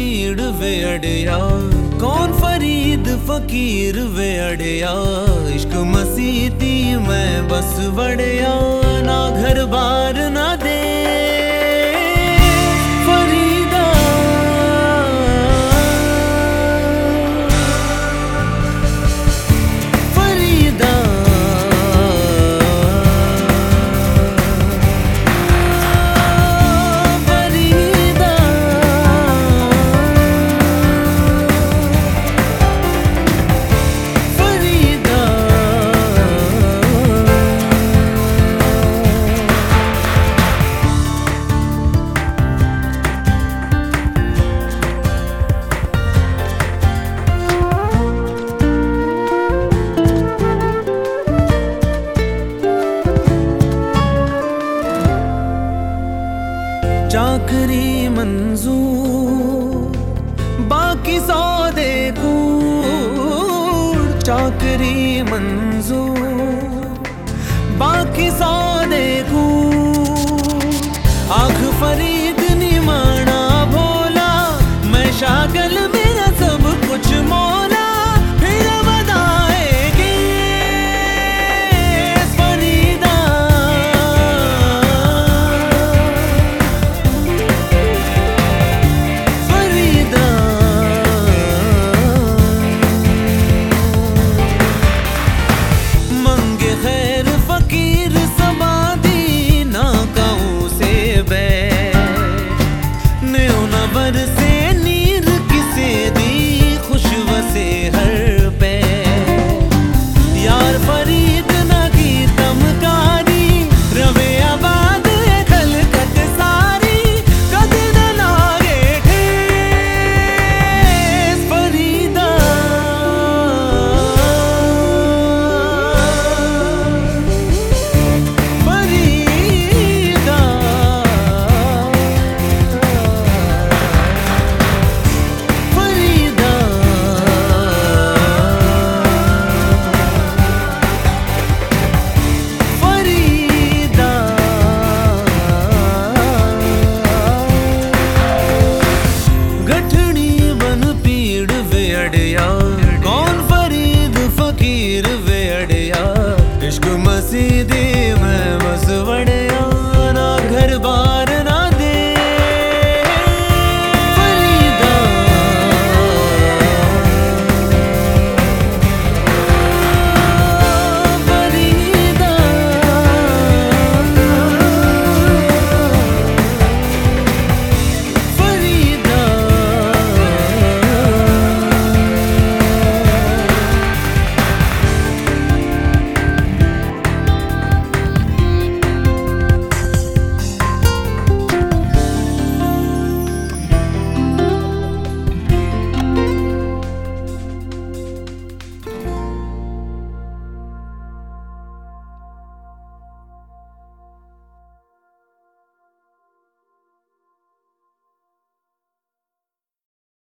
पीड़ वे अड़या कौन फरीद फकीर वे अड़या इश्क मसीती मैं बस वड़या ना घर बार ना दे मंजू बाकी सौदे कूड़ चाकरी मंजू बाकी सौदे कूड़ आख फरीद निमाना भोला, मैं शागल